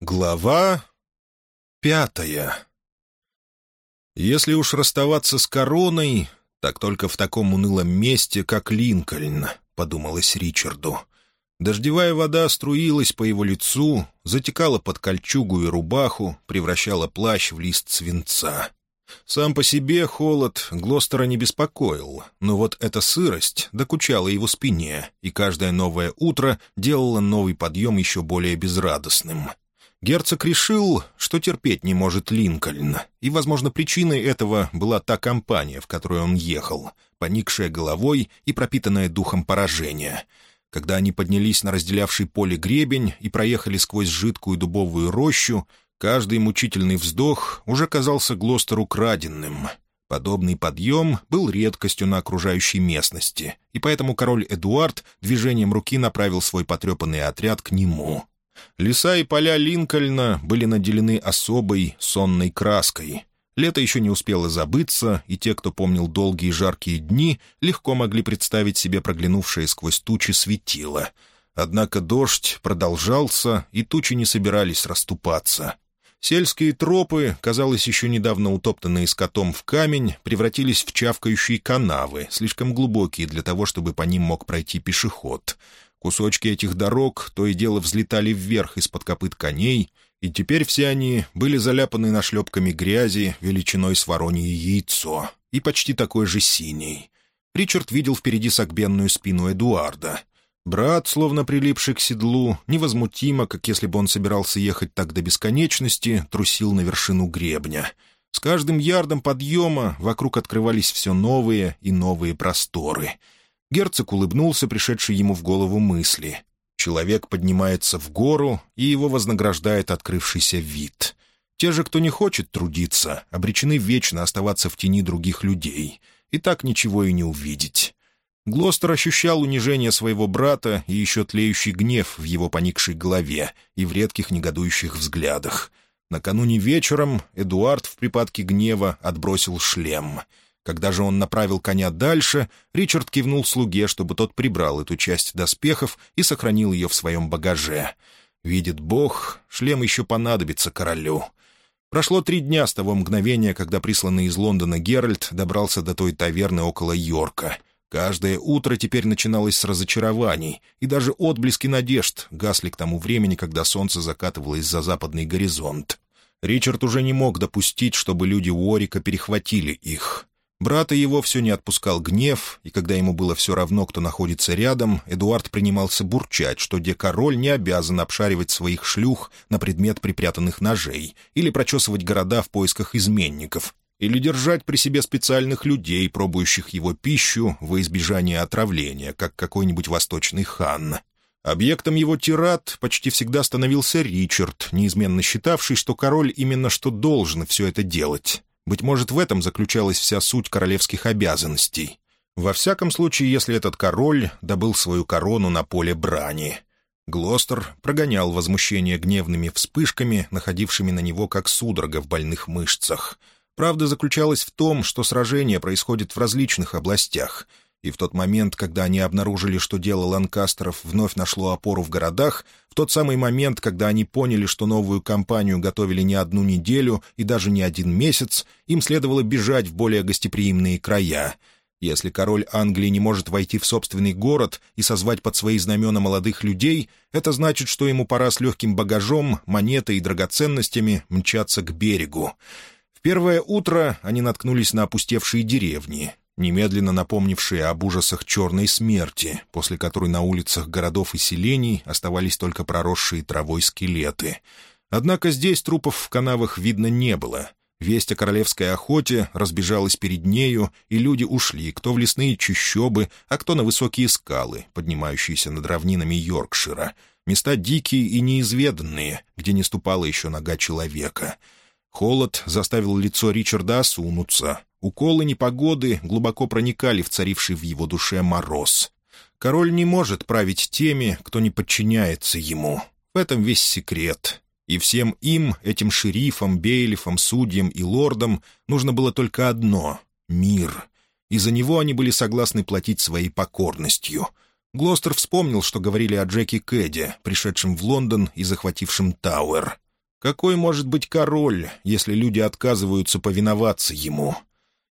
Глава пятая Если уж расставаться с короной, так только в таком унылом месте, как Линкольн, — подумалось Ричарду. Дождевая вода струилась по его лицу, затекала под кольчугу и рубаху, превращала плащ в лист свинца. Сам по себе холод Глостера не беспокоил, но вот эта сырость докучала его спине, и каждое новое утро делало новый подъем еще более безрадостным — Герцог решил, что терпеть не может Линкольн, и, возможно, причиной этого была та компания, в которой он ехал, поникшая головой и пропитанная духом поражения. Когда они поднялись на разделявший поле гребень и проехали сквозь жидкую дубовую рощу, каждый мучительный вздох уже казался Глостеру краденным. Подобный подъем был редкостью на окружающей местности, и поэтому король Эдуард движением руки направил свой потрепанный отряд к нему — Леса и поля Линкольна были наделены особой сонной краской. Лето еще не успело забыться, и те, кто помнил долгие жаркие дни, легко могли представить себе проглянувшее сквозь тучи светило. Однако дождь продолжался, и тучи не собирались расступаться. Сельские тропы, казалось, еще недавно утоптанные скотом в камень, превратились в чавкающие канавы, слишком глубокие для того, чтобы по ним мог пройти пешеход — Кусочки этих дорог то и дело взлетали вверх из-под копыт коней, и теперь все они были заляпаны нашлепками грязи величиной с воронье яйцо и почти такой же синий. Ричард видел впереди согбенную спину Эдуарда. Брат, словно прилипший к седлу, невозмутимо, как если бы он собирался ехать так до бесконечности, трусил на вершину гребня. С каждым ярдом подъема вокруг открывались все новые и новые просторы — Герцог улыбнулся, пришедший ему в голову мысли. Человек поднимается в гору, и его вознаграждает открывшийся вид. Те же, кто не хочет трудиться, обречены вечно оставаться в тени других людей, и так ничего и не увидеть. Глостер ощущал унижение своего брата и еще тлеющий гнев в его поникшей голове и в редких негодующих взглядах. Накануне вечером Эдуард в припадке гнева отбросил шлем — когда же он направил коня дальше, Ричард кивнул слуге, чтобы тот прибрал эту часть доспехов и сохранил ее в своем багаже. Видит Бог, шлем еще понадобится королю. Прошло три дня с того мгновения, когда присланный из Лондона Геральт добрался до той таверны около Йорка. Каждое утро теперь начиналось с разочарований, и даже отблески надежд гасли к тому времени, когда солнце закатывалось за западный горизонт. Ричард уже не мог допустить, чтобы люди Уорика перехватили их. Брата его все не отпускал гнев, и когда ему было все равно, кто находится рядом, Эдуард принимался бурчать, что де-король не обязан обшаривать своих шлюх на предмет припрятанных ножей или прочесывать города в поисках изменников, или держать при себе специальных людей, пробующих его пищу во избежание отравления, как какой-нибудь восточный хан. Объектом его тират почти всегда становился Ричард, неизменно считавший, что король именно что должен все это делать. Быть может, в этом заключалась вся суть королевских обязанностей. Во всяком случае, если этот король добыл свою корону на поле брани. Глостер прогонял возмущение гневными вспышками, находившими на него как судорога в больных мышцах. Правда заключалась в том, что сражение происходит в различных областях — и в тот момент, когда они обнаружили, что дело Ланкастеров вновь нашло опору в городах, в тот самый момент, когда они поняли, что новую кампанию готовили не одну неделю и даже не один месяц, им следовало бежать в более гостеприимные края. Если король Англии не может войти в собственный город и созвать под свои знамена молодых людей, это значит, что ему пора с легким багажом, монетой и драгоценностями мчаться к берегу. В первое утро они наткнулись на опустевшие деревни, немедленно напомнившие об ужасах черной смерти, после которой на улицах городов и селений оставались только проросшие травой скелеты. Однако здесь трупов в канавах видно не было. Весть о королевской охоте разбежалась перед нею, и люди ушли, кто в лесные чащобы, а кто на высокие скалы, поднимающиеся над равнинами Йоркшира. Места дикие и неизведанные, где не ступала еще нога человека. Холод заставил лицо Ричарда осунуться, Уколы непогоды глубоко проникали в царивший в его душе мороз. Король не может править теми, кто не подчиняется ему. В этом весь секрет. И всем им, этим шерифам, бейлифам, судьям и лордам, нужно было только одно — мир. И за него они были согласны платить своей покорностью. Глостер вспомнил, что говорили о Джеки Кэдди, пришедшем в Лондон и захватившем Тауэр. Какой может быть король, если люди отказываются повиноваться ему?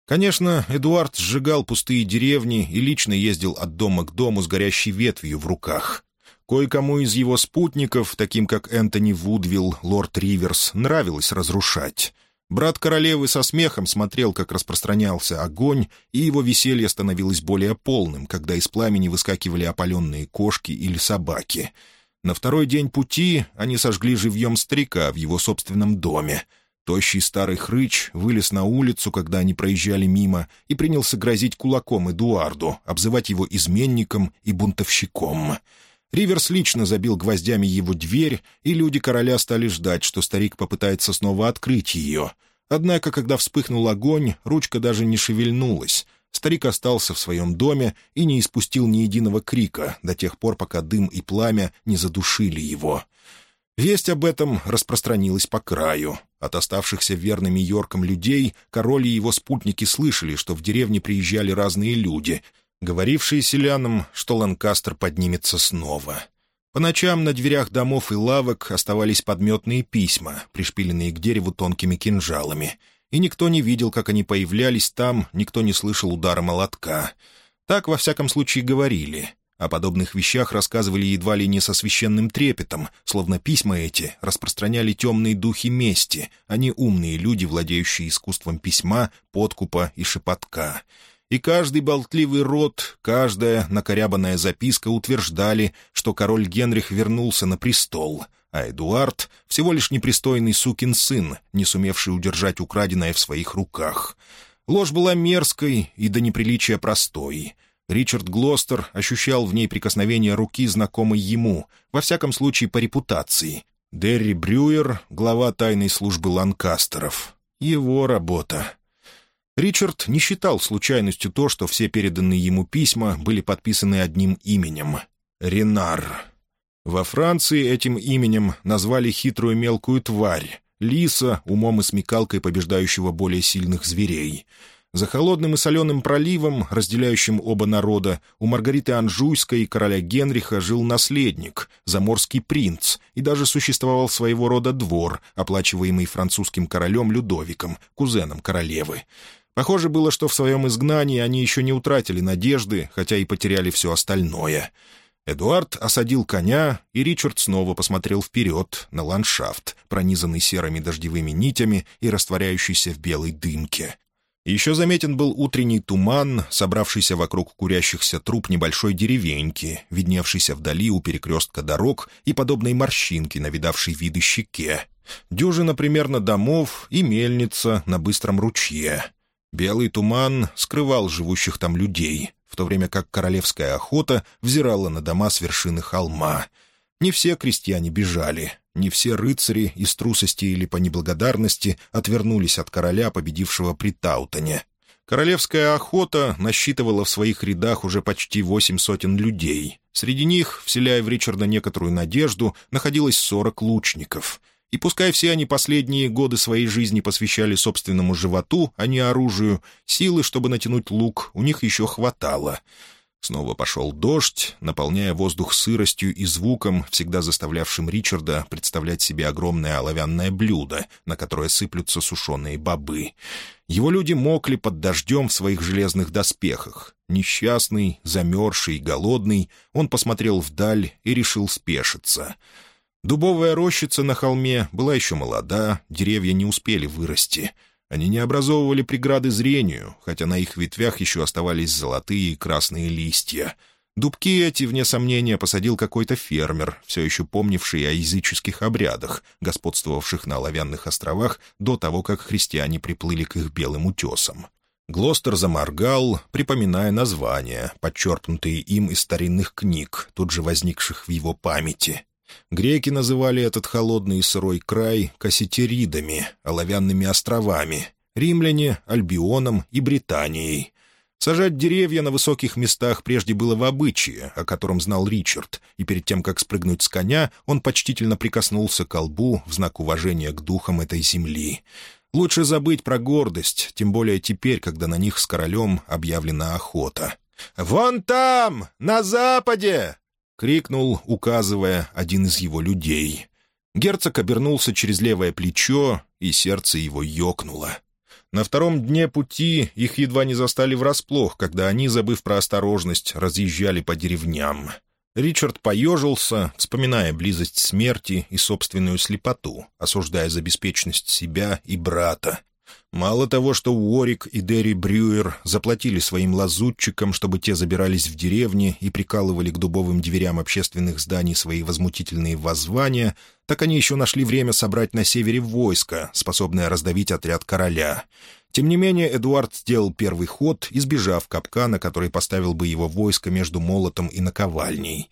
Конечно, Эдуард сжигал пустые деревни и лично ездил от дома к дому с горящей ветвью в руках. Кое-кому из его спутников, таким как Энтони Вудвилл, лорд Риверс, нравилось разрушать. Брат королевы со смехом смотрел, как распространялся огонь, и его веселье становилось более полным, когда из пламени выскакивали опаленные кошки или собаки — на второй день пути они сожгли живьем старика в его собственном доме. Тощий старый хрыч вылез на улицу, когда они проезжали мимо, и принялся грозить кулаком Эдуарду, обзывать его изменником и бунтовщиком. Риверс лично забил гвоздями его дверь, и люди короля стали ждать, что старик попытается снова открыть ее. Однако, когда вспыхнул огонь, ручка даже не шевельнулась. Старик остался в своем доме и не испустил ни единого крика до тех пор, пока дым и пламя не задушили его. Весть об этом распространилась по краю. От оставшихся верными Йорком людей король и его спутники слышали, что в деревне приезжали разные люди, говорившие селянам, что Ланкастер поднимется снова. По ночам на дверях домов и лавок оставались подметные письма, пришпиленные к дереву тонкими кинжалами — и никто не видел, как они появлялись там, никто не слышал удара молотка. Так, во всяком случае, говорили. О подобных вещах рассказывали едва ли не со священным трепетом, словно письма эти распространяли темные духи мести, а не умные люди, владеющие искусством письма, подкупа и шепотка. И каждый болтливый рот, каждая накорябанная записка утверждали, что король Генрих вернулся на престол — а Эдуард — всего лишь непристойный сукин сын, не сумевший удержать украденное в своих руках. Ложь была мерзкой и до неприличия простой. Ричард Глостер ощущал в ней прикосновение руки, знакомой ему, во всяком случае по репутации. Дерри Брюер — глава тайной службы Ланкастеров. Его работа. Ричард не считал случайностью то, что все переданные ему письма были подписаны одним именем — Ренар. Во Франции этим именем назвали хитрую мелкую тварь, лиса, умом и смекалкой побеждающего более сильных зверей. За холодным и соленым проливом, разделяющим оба народа, у Маргариты Анжуйской и короля Генриха жил наследник, заморский принц, и даже существовал своего рода двор, оплачиваемый французским королем Людовиком, кузеном королевы. Похоже было, что в своем изгнании они еще не утратили надежды, хотя и потеряли все остальное — Эдуард осадил коня, и Ричард снова посмотрел вперед на ландшафт, пронизанный серыми дождевыми нитями и растворяющийся в белой дымке. Еще заметен был утренний туман, собравшийся вокруг курящихся труб небольшой деревеньки, видневшийся вдали у перекрестка дорог и подобной морщинки на видавшей виды щеке. Дюжина примерно домов и мельница на быстром ручье. Белый туман скрывал живущих там людей, в то время как королевская охота взирала на дома с вершины холма. Не все крестьяне бежали, не все рыцари из трусости или по неблагодарности отвернулись от короля, победившего при Таутоне. Королевская охота насчитывала в своих рядах уже почти восемь сотен людей. Среди них, вселяя в Ричарда некоторую надежду, находилось сорок лучников — и пускай все они последние годы своей жизни посвящали собственному животу, а не оружию, силы, чтобы натянуть лук, у них еще хватало. Снова пошел дождь, наполняя воздух сыростью и звуком, всегда заставлявшим Ричарда представлять себе огромное оловянное блюдо, на которое сыплются сушеные бобы. Его люди мокли под дождем в своих железных доспехах. Несчастный, замерзший, голодный, он посмотрел вдаль и решил спешиться — Дубовая рощица на холме была еще молода, деревья не успели вырасти. Они не образовывали преграды зрению, хотя на их ветвях еще оставались золотые и красные листья. Дубки эти, вне сомнения, посадил какой-то фермер, все еще помнивший о языческих обрядах, господствовавших на Оловянных островах до того, как христиане приплыли к их белым утесам. Глостер заморгал, припоминая названия, подчеркнутые им из старинных книг, тут же возникших в его памяти. Греки называли этот холодный и сырой край касситеридами, оловянными островами, римляне — Альбионом и Британией. Сажать деревья на высоких местах прежде было в обычае, о котором знал Ричард, и перед тем, как спрыгнуть с коня, он почтительно прикоснулся к колбу в знак уважения к духам этой земли. Лучше забыть про гордость, тем более теперь, когда на них с королем объявлена охота. «Вон там, на западе!» — крикнул, указывая один из его людей. Герцог обернулся через левое плечо, и сердце его ёкнуло. На втором дне пути их едва не застали врасплох, когда они, забыв про осторожность, разъезжали по деревням. Ричард поежился, вспоминая близость смерти и собственную слепоту, осуждая за беспечность себя и брата, Мало того, что Уорик и Дерри Брюер заплатили своим лазутчикам, чтобы те забирались в деревни и прикалывали к дубовым дверям общественных зданий свои возмутительные воззвания, так они еще нашли время собрать на севере войско, способное раздавить отряд короля. Тем не менее, Эдуард сделал первый ход, избежав капкана, который поставил бы его войско между молотом и наковальней.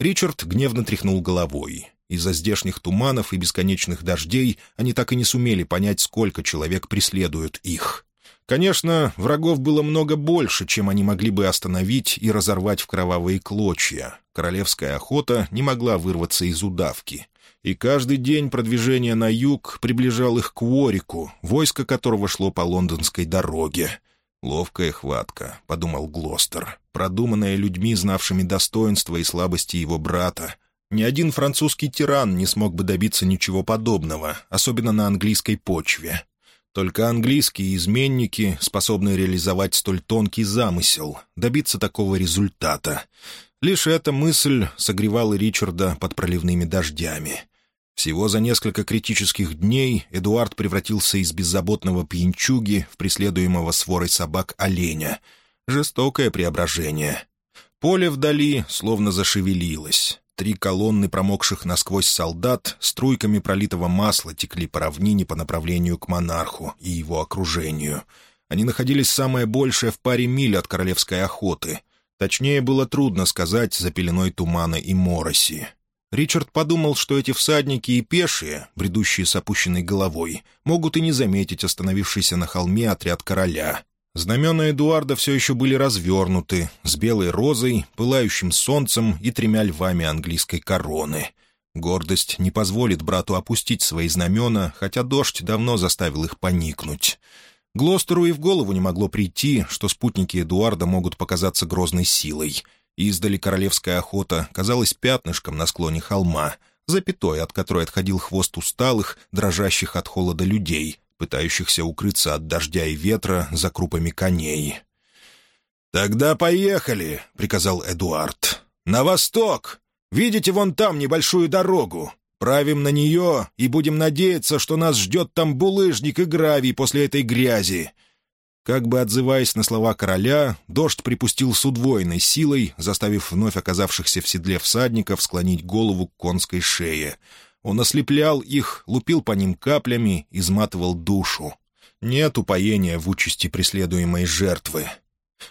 Ричард гневно тряхнул головой. Из-за здешних туманов и бесконечных дождей они так и не сумели понять, сколько человек преследуют их. Конечно, врагов было много больше, чем они могли бы остановить и разорвать в кровавые клочья. Королевская охота не могла вырваться из удавки. И каждый день продвижения на юг приближал их к Уорику, войско которого шло по лондонской дороге. «Ловкая хватка», — подумал Глостер, продуманная людьми, знавшими достоинства и слабости его брата, ни один французский тиран не смог бы добиться ничего подобного, особенно на английской почве. Только английские изменники способны реализовать столь тонкий замысел, добиться такого результата. Лишь эта мысль согревала Ричарда под проливными дождями. Всего за несколько критических дней Эдуард превратился из беззаботного пьянчуги в преследуемого сворой собак оленя. Жестокое преображение. Поле вдали словно зашевелилось. Три колонны промокших насквозь солдат струйками пролитого масла текли по равнине по направлению к монарху и его окружению. Они находились самое большее в паре миль от королевской охоты. Точнее, было трудно сказать за пеленой тумана и мороси. Ричард подумал, что эти всадники и пешие, бредущие с опущенной головой, могут и не заметить остановившийся на холме отряд короля. Знамена Эдуарда все еще были развернуты, с белой розой, пылающим солнцем и тремя львами английской короны. Гордость не позволит брату опустить свои знамена, хотя дождь давно заставил их поникнуть. Глостеру и в голову не могло прийти, что спутники Эдуарда могут показаться грозной силой. Издали королевская охота казалась пятнышком на склоне холма, запятой, от которой отходил хвост усталых, дрожащих от холода людей, пытающихся укрыться от дождя и ветра за крупами коней. «Тогда поехали», — приказал Эдуард. «На восток! Видите вон там небольшую дорогу? Правим на нее и будем надеяться, что нас ждет там булыжник и гравий после этой грязи». Как бы отзываясь на слова короля, дождь припустил с удвоенной силой, заставив вновь оказавшихся в седле всадников склонить голову к конской шее — он ослеплял их, лупил по ним каплями, изматывал душу. Нет упоения в участи преследуемой жертвы.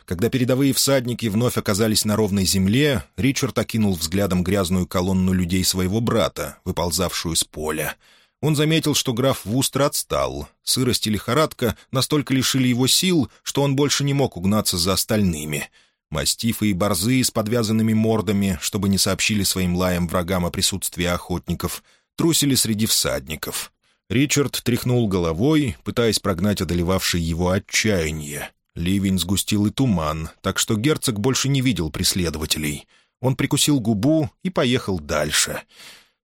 Когда передовые всадники вновь оказались на ровной земле, Ричард окинул взглядом грязную колонну людей своего брата, выползавшую с поля. Он заметил, что граф Вустер отстал. Сырость и лихорадка настолько лишили его сил, что он больше не мог угнаться за остальными. Мастифы и борзы с подвязанными мордами, чтобы не сообщили своим лаям врагам о присутствии охотников — трусили среди всадников. Ричард тряхнул головой, пытаясь прогнать одолевавшее его отчаяние. Ливень сгустил и туман, так что герцог больше не видел преследователей. Он прикусил губу и поехал дальше.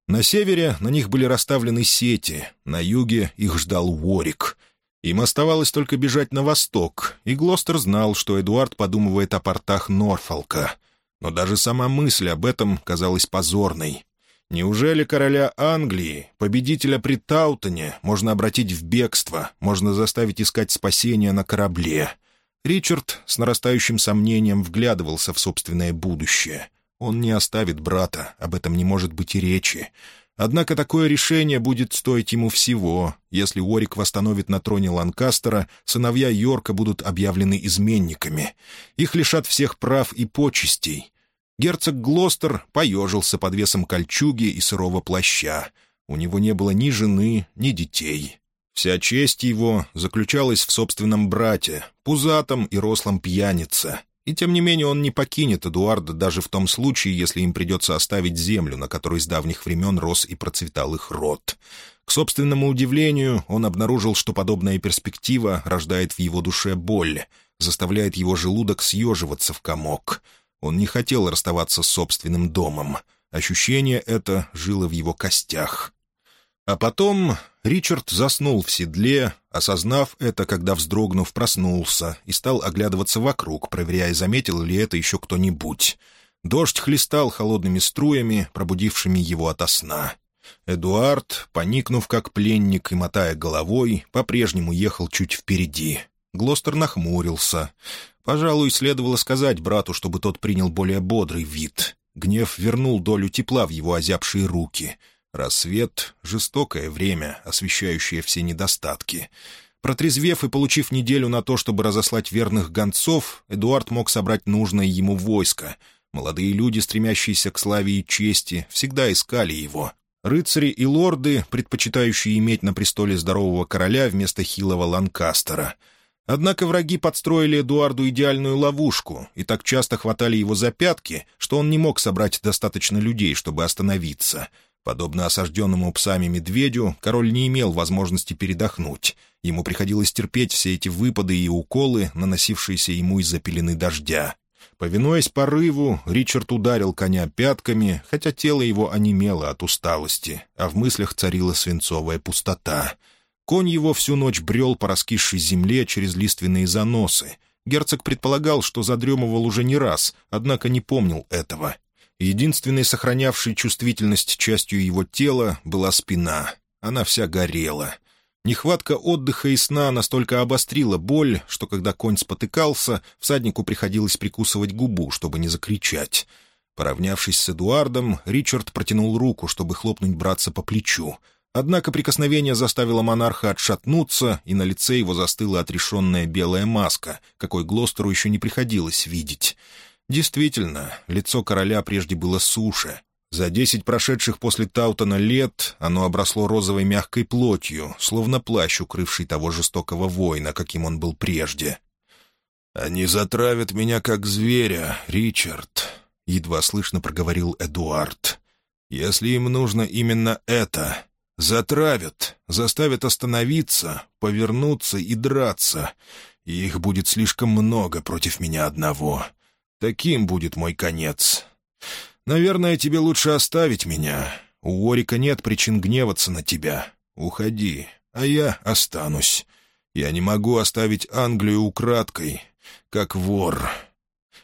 На севере на них были расставлены сети, на юге их ждал Уорик. Им оставалось только бежать на восток, и Глостер знал, что Эдуард подумывает о портах Норфолка. Но даже сама мысль об этом казалась позорной. Неужели короля Англии, победителя при Таутоне, можно обратить в бегство, можно заставить искать спасения на корабле? Ричард с нарастающим сомнением вглядывался в собственное будущее. Он не оставит брата, об этом не может быть и речи. Однако такое решение будет стоить ему всего. Если Уорик восстановит на троне Ланкастера, сыновья Йорка будут объявлены изменниками. Их лишат всех прав и почестей. Герцог Глостер поежился под весом кольчуги и сырого плаща. У него не было ни жены, ни детей. Вся честь его заключалась в собственном брате, пузатом и рослом пьянице. И тем не менее он не покинет Эдуарда даже в том случае, если им придется оставить землю, на которой с давних времен рос и процветал их род. К собственному удивлению, он обнаружил, что подобная перспектива рождает в его душе боль, заставляет его желудок съеживаться в комок — он не хотел расставаться с собственным домом. Ощущение это жило в его костях. А потом Ричард заснул в седле, осознав это, когда, вздрогнув, проснулся и стал оглядываться вокруг, проверяя, заметил ли это еще кто-нибудь. Дождь хлестал холодными струями, пробудившими его ото сна. Эдуард, поникнув как пленник и мотая головой, по-прежнему ехал чуть впереди. Глостер нахмурился. Пожалуй, следовало сказать брату, чтобы тот принял более бодрый вид. Гнев вернул долю тепла в его озябшие руки — Рассвет — жестокое время, освещающее все недостатки. Протрезвев и получив неделю на то, чтобы разослать верных гонцов, Эдуард мог собрать нужное ему войско. Молодые люди, стремящиеся к славе и чести, всегда искали его. Рыцари и лорды, предпочитающие иметь на престоле здорового короля вместо хилого Ланкастера. Однако враги подстроили Эдуарду идеальную ловушку и так часто хватали его за пятки, что он не мог собрать достаточно людей, чтобы остановиться — Подобно осажденному псами медведю, король не имел возможности передохнуть. Ему приходилось терпеть все эти выпады и уколы, наносившиеся ему из-за пелены дождя. Повинуясь порыву, Ричард ударил коня пятками, хотя тело его онемело от усталости, а в мыслях царила свинцовая пустота. Конь его всю ночь брел по раскисшей земле через лиственные заносы. Герцог предполагал, что задремывал уже не раз, однако не помнил этого Единственной сохранявшей чувствительность частью его тела была спина. Она вся горела. Нехватка отдыха и сна настолько обострила боль, что когда конь спотыкался, всаднику приходилось прикусывать губу, чтобы не закричать. Поравнявшись с Эдуардом, Ричард протянул руку, чтобы хлопнуть братца по плечу. Однако прикосновение заставило монарха отшатнуться, и на лице его застыла отрешенная белая маска, какой Глостеру еще не приходилось видеть. Действительно, лицо короля прежде было суше. За десять прошедших после Таутона лет оно обросло розовой мягкой плотью, словно плащ, укрывший того жестокого воина, каким он был прежде. «Они затравят меня, как зверя, Ричард», — едва слышно проговорил Эдуард. «Если им нужно именно это, затравят, заставят остановиться, повернуться и драться, и их будет слишком много против меня одного. Таким будет мой конец. Наверное, тебе лучше оставить меня. У Орика нет причин гневаться на тебя. Уходи, а я останусь. Я не могу оставить Англию украдкой, как вор».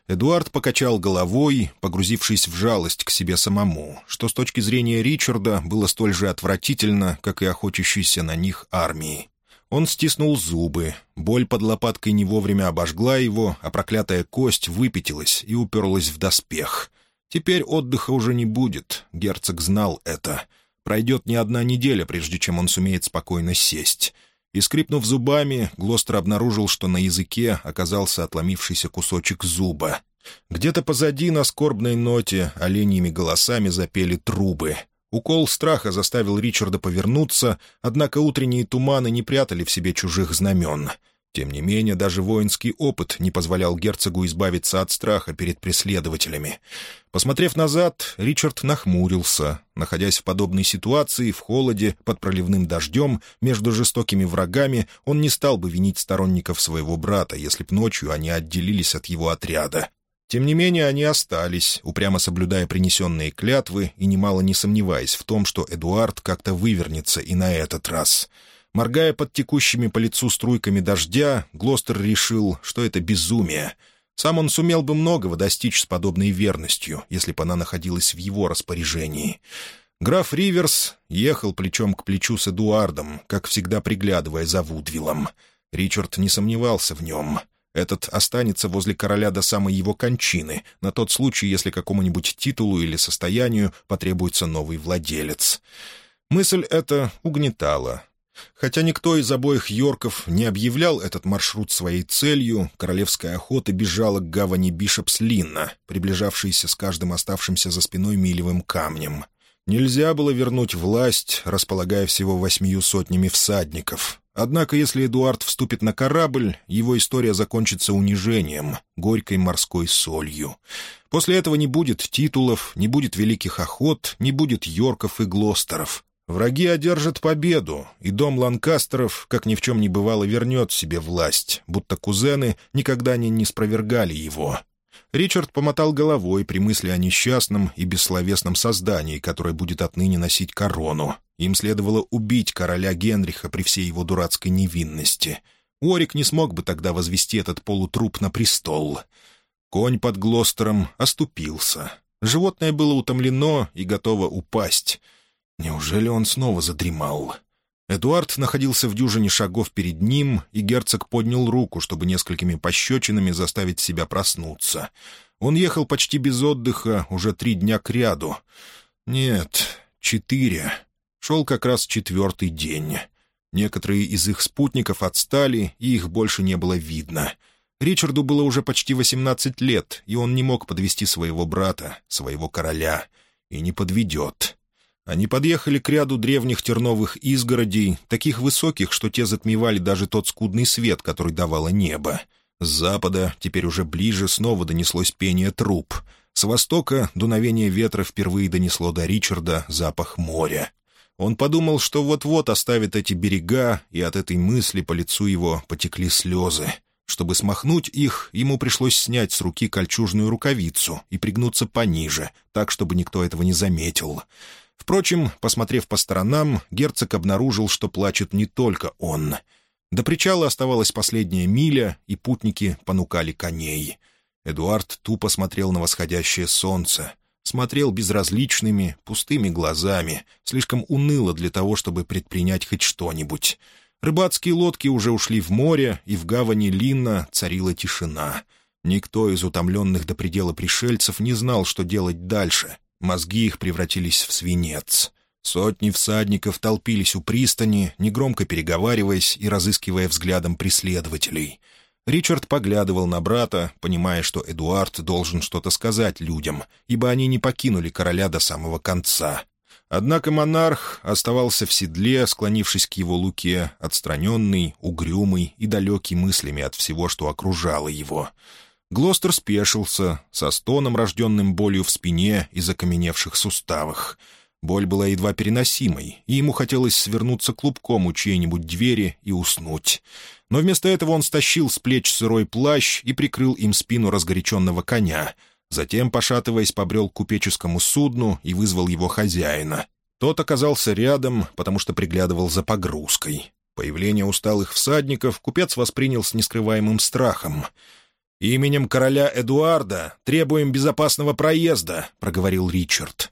Эдуард покачал головой, погрузившись в жалость к себе самому, что с точки зрения Ричарда было столь же отвратительно, как и охотящейся на них армии. Он стиснул зубы. Боль под лопаткой не вовремя обожгла его, а проклятая кость выпятилась и уперлась в доспех. Теперь отдыха уже не будет, герцог знал это. Пройдет не одна неделя, прежде чем он сумеет спокойно сесть. И, скрипнув зубами, Глостер обнаружил, что на языке оказался отломившийся кусочек зуба. Где-то позади на скорбной ноте оленьими голосами запели трубы — Укол страха заставил Ричарда повернуться, однако утренние туманы не прятали в себе чужих знамен. Тем не менее, даже воинский опыт не позволял герцогу избавиться от страха перед преследователями. Посмотрев назад, Ричард нахмурился. Находясь в подобной ситуации, в холоде, под проливным дождем, между жестокими врагами, он не стал бы винить сторонников своего брата, если б ночью они отделились от его отряда. Тем не менее, они остались, упрямо соблюдая принесенные клятвы и немало не сомневаясь в том, что Эдуард как-то вывернется и на этот раз. Моргая под текущими по лицу струйками дождя, Глостер решил, что это безумие. Сам он сумел бы многого достичь с подобной верностью, если бы она находилась в его распоряжении. Граф Риверс ехал плечом к плечу с Эдуардом, как всегда приглядывая за Вудвиллом. Ричард не сомневался в нем — этот останется возле короля до самой его кончины, на тот случай, если какому-нибудь титулу или состоянию потребуется новый владелец. Мысль эта угнетала. Хотя никто из обоих Йорков не объявлял этот маршрут своей целью, королевская охота бежала к гавани Бишопс-Линна, приближавшейся с каждым оставшимся за спиной милевым камнем. Нельзя было вернуть власть, располагая всего восьмию сотнями всадников. Однако, если Эдуард вступит на корабль, его история закончится унижением, горькой морской солью. После этого не будет титулов, не будет великих охот, не будет Йорков и Глостеров. Враги одержат победу, и дом Ланкастеров, как ни в чем не бывало, вернет себе власть, будто кузены никогда не, не спровергали его. Ричард помотал головой при мысли о несчастном и бессловесном создании, которое будет отныне носить корону. Им следовало убить короля Генриха при всей его дурацкой невинности. Уорик не смог бы тогда возвести этот полутруп на престол. Конь под Глостером оступился. Животное было утомлено и готово упасть. Неужели он снова задремал? Эдуард находился в дюжине шагов перед ним, и герцог поднял руку, чтобы несколькими пощечинами заставить себя проснуться. Он ехал почти без отдыха уже три дня кряду. Нет, четыре. Шел как раз четвертый день. Некоторые из их спутников отстали, и их больше не было видно. Ричарду было уже почти восемнадцать лет, и он не мог подвести своего брата, своего короля. И не подведет. Они подъехали к ряду древних терновых изгородей, таких высоких, что те затмевали даже тот скудный свет, который давало небо. С запада, теперь уже ближе, снова донеслось пение труп. С востока дуновение ветра впервые донесло до Ричарда запах моря. Он подумал, что вот-вот оставит эти берега, и от этой мысли по лицу его потекли слезы. Чтобы смахнуть их, ему пришлось снять с руки кольчужную рукавицу и пригнуться пониже, так, чтобы никто этого не заметил. Впрочем, посмотрев по сторонам, герцог обнаружил, что плачет не только он. До причала оставалась последняя миля, и путники понукали коней. Эдуард тупо смотрел на восходящее солнце. Смотрел безразличными, пустыми глазами, слишком уныло для того, чтобы предпринять хоть что-нибудь. Рыбацкие лодки уже ушли в море, и в гавани Линна царила тишина. Никто из утомленных до предела пришельцев не знал, что делать дальше, Мозги их превратились в свинец. Сотни всадников толпились у пристани, негромко переговариваясь и разыскивая взглядом преследователей. Ричард поглядывал на брата, понимая, что Эдуард должен что-то сказать людям, ибо они не покинули короля до самого конца. Однако монарх оставался в седле, склонившись к его луке, отстраненный, угрюмый и далекий мыслями от всего, что окружало его — Глостер спешился, со стоном, рожденным болью в спине и закаменевших суставах. Боль была едва переносимой, и ему хотелось свернуться клубком у чьей-нибудь двери и уснуть. Но вместо этого он стащил с плеч сырой плащ и прикрыл им спину разгоряченного коня. Затем, пошатываясь, побрел к купеческому судну и вызвал его хозяина. Тот оказался рядом, потому что приглядывал за погрузкой. Появление усталых всадников купец воспринял с нескрываемым страхом — «Именем короля Эдуарда требуем безопасного проезда», — проговорил Ричард.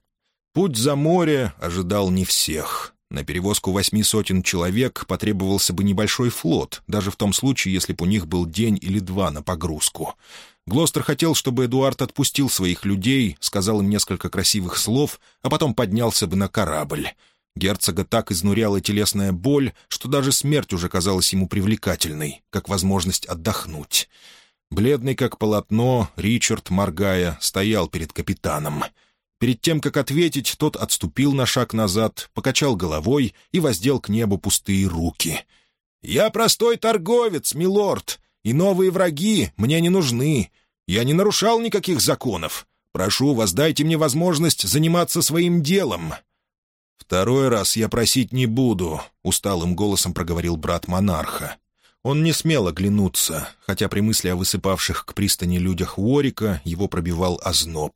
Путь за море ожидал не всех. На перевозку восьми сотен человек потребовался бы небольшой флот, даже в том случае, если бы у них был день или два на погрузку. Глостер хотел, чтобы Эдуард отпустил своих людей, сказал им несколько красивых слов, а потом поднялся бы на корабль. Герцога так изнуряла телесная боль, что даже смерть уже казалась ему привлекательной, как возможность отдохнуть. Бледный как полотно, Ричард, моргая, стоял перед капитаном. Перед тем, как ответить, тот отступил на шаг назад, покачал головой и воздел к небу пустые руки. «Я простой торговец, милорд, и новые враги мне не нужны. Я не нарушал никаких законов. Прошу вас, дайте мне возможность заниматься своим делом». «Второй раз я просить не буду», — усталым голосом проговорил брат монарха. Он не смел оглянуться, хотя при мысли о высыпавших к пристани людях Уорика его пробивал озноб.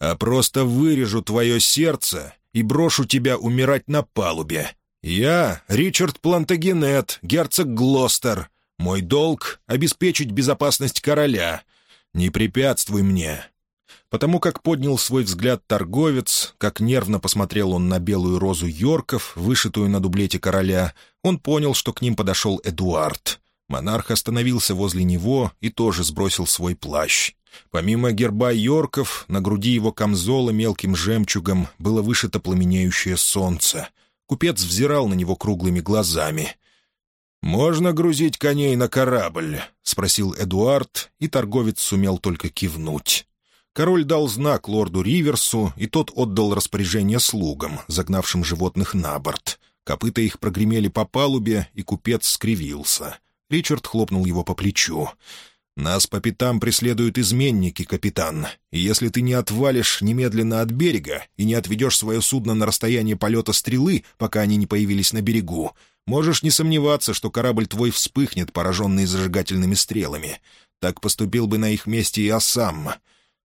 «А просто вырежу твое сердце и брошу тебя умирать на палубе. Я — Ричард Плантагенет, герцог Глостер. Мой долг — обеспечить безопасность короля. Не препятствуй мне, Потому как поднял свой взгляд торговец, как нервно посмотрел он на белую розу Йорков, вышитую на дублете короля, он понял, что к ним подошел Эдуард. Монарх остановился возле него и тоже сбросил свой плащ. Помимо герба Йорков, на груди его камзола мелким жемчугом было вышито пламенеющее солнце. Купец взирал на него круглыми глазами. «Можно грузить коней на корабль?» — спросил Эдуард, и торговец сумел только кивнуть. Король дал знак лорду Риверсу, и тот отдал распоряжение слугам, загнавшим животных на борт. Копыта их прогремели по палубе, и купец скривился. Ричард хлопнул его по плечу. «Нас по пятам преследуют изменники, капитан, и если ты не отвалишь немедленно от берега и не отведешь свое судно на расстояние полета стрелы, пока они не появились на берегу, можешь не сомневаться, что корабль твой вспыхнет, пораженный зажигательными стрелами. Так поступил бы на их месте и я сам.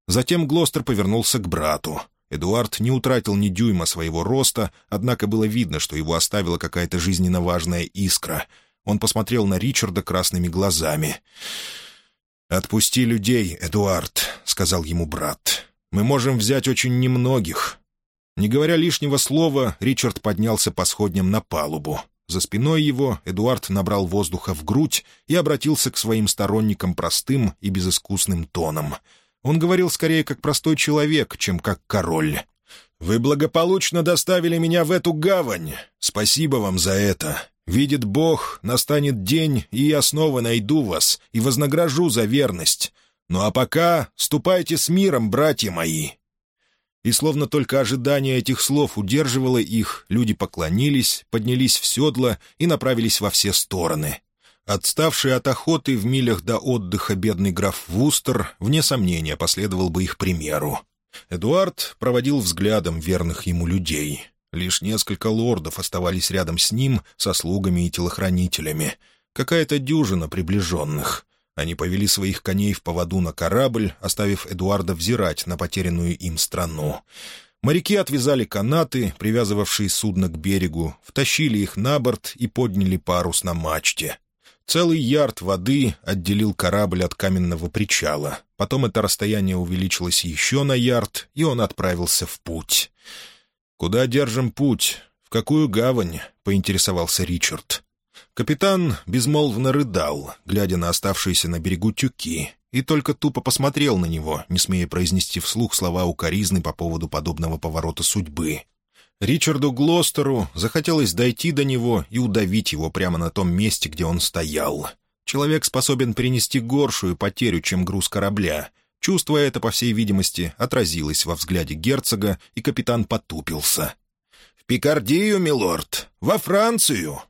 Затем Глостер повернулся к брату. Эдуард не утратил ни дюйма своего роста, однако было видно, что его оставила какая-то жизненно важная искра. Он посмотрел на Ричарда красными глазами. «Отпусти людей, Эдуард», — сказал ему брат. «Мы можем взять очень немногих». Не говоря лишнего слова, Ричард поднялся по сходням на палубу. За спиной его Эдуард набрал воздуха в грудь и обратился к своим сторонникам простым и безыскусным тоном. Он говорил скорее как простой человек, чем как король. «Вы благополучно доставили меня в эту гавань. Спасибо вам за это. Видит Бог, настанет день, и я снова найду вас и вознагражу за верность. Ну а пока ступайте с миром, братья мои». И словно только ожидание этих слов удерживало их, люди поклонились, поднялись в седла и направились во все стороны. Отставший от охоты в милях до отдыха бедный граф Вустер, вне сомнения, последовал бы их примеру. Эдуард проводил взглядом верных ему людей. Лишь несколько лордов оставались рядом с ним, со слугами и телохранителями. Какая-то дюжина приближенных. Они повели своих коней в поводу на корабль, оставив Эдуарда взирать на потерянную им страну. Моряки отвязали канаты, привязывавшие судно к берегу, втащили их на борт и подняли парус на мачте. Целый ярд воды отделил корабль от каменного причала. Потом это расстояние увеличилось еще на ярд, и он отправился в путь. «Куда держим путь? В какую гавань?» — поинтересовался Ричард. Капитан безмолвно рыдал, глядя на оставшиеся на берегу тюки, и только тупо посмотрел на него, не смея произнести вслух слова укоризны по поводу подобного поворота судьбы. Ричарду Глостеру захотелось дойти до него и удавить его прямо на том месте, где он стоял. Человек способен принести горшую потерю, чем груз корабля. Чувство это, по всей видимости, отразилось во взгляде герцога, и капитан потупился. «В Пикардию, милорд! Во Францию!»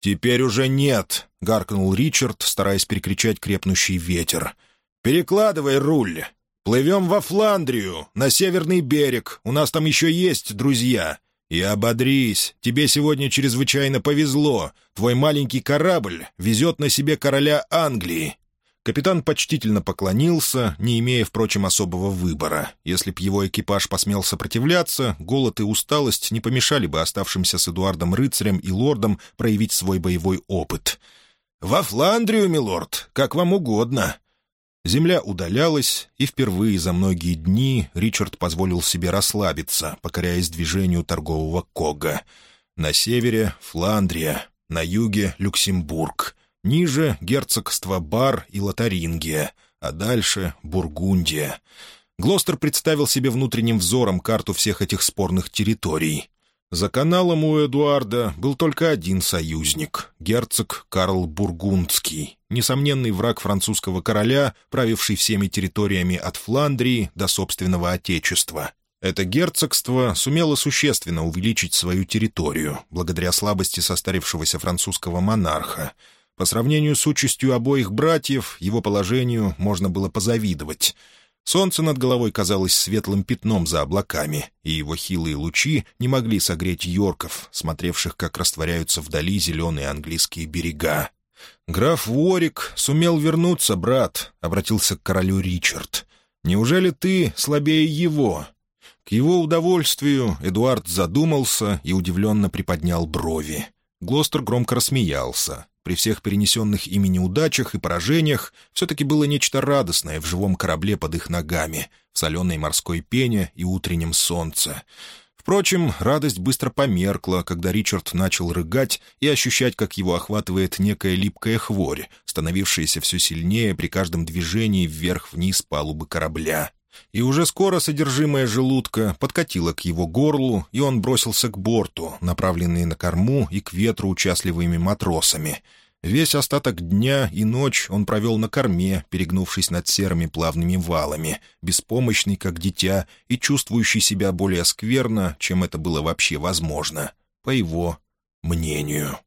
«Теперь уже нет», — гаркнул Ричард, стараясь перекричать крепнущий ветер. «Перекладывай руль. Плывем во Фландрию, на северный берег. У нас там еще есть друзья. И ободрись, тебе сегодня чрезвычайно повезло. Твой маленький корабль везет на себе короля Англии. Капитан почтительно поклонился, не имея, впрочем, особого выбора. Если б его экипаж посмел сопротивляться, голод и усталость не помешали бы оставшимся с Эдуардом рыцарем и лордом проявить свой боевой опыт. «Во Фландрию, милорд, как вам угодно». Земля удалялась, и впервые за многие дни Ричард позволил себе расслабиться, покоряясь движению торгового кога. На севере — Фландрия, на юге — Люксембург — Ниже — герцогство Бар и Лотарингия, а дальше — Бургундия. Глостер представил себе внутренним взором карту всех этих спорных территорий. За каналом у Эдуарда был только один союзник — герцог Карл Бургундский, несомненный враг французского короля, правивший всеми территориями от Фландрии до собственного отечества. Это герцогство сумело существенно увеличить свою территорию, благодаря слабости состарившегося французского монарха — по сравнению с участью обоих братьев, его положению можно было позавидовать. Солнце над головой казалось светлым пятном за облаками, и его хилые лучи не могли согреть йорков, смотревших, как растворяются вдали зеленые английские берега. «Граф Уорик сумел вернуться, брат», — обратился к королю Ричард. «Неужели ты слабее его?» К его удовольствию Эдуард задумался и удивленно приподнял брови. Глостер громко рассмеялся. При всех перенесенных ими неудачах и поражениях все-таки было нечто радостное в живом корабле под их ногами, в соленой морской пене и утреннем солнце. Впрочем, радость быстро померкла, когда Ричард начал рыгать и ощущать, как его охватывает некая липкая хворь, становившаяся все сильнее при каждом движении вверх-вниз палубы корабля. И уже скоро содержимое желудка подкатило к его горлу, и он бросился к борту, направленный на корму и к ветру участливыми матросами. Весь остаток дня и ночь он провел на корме, перегнувшись над серыми плавными валами, беспомощный, как дитя, и чувствующий себя более скверно, чем это было вообще возможно, по его мнению.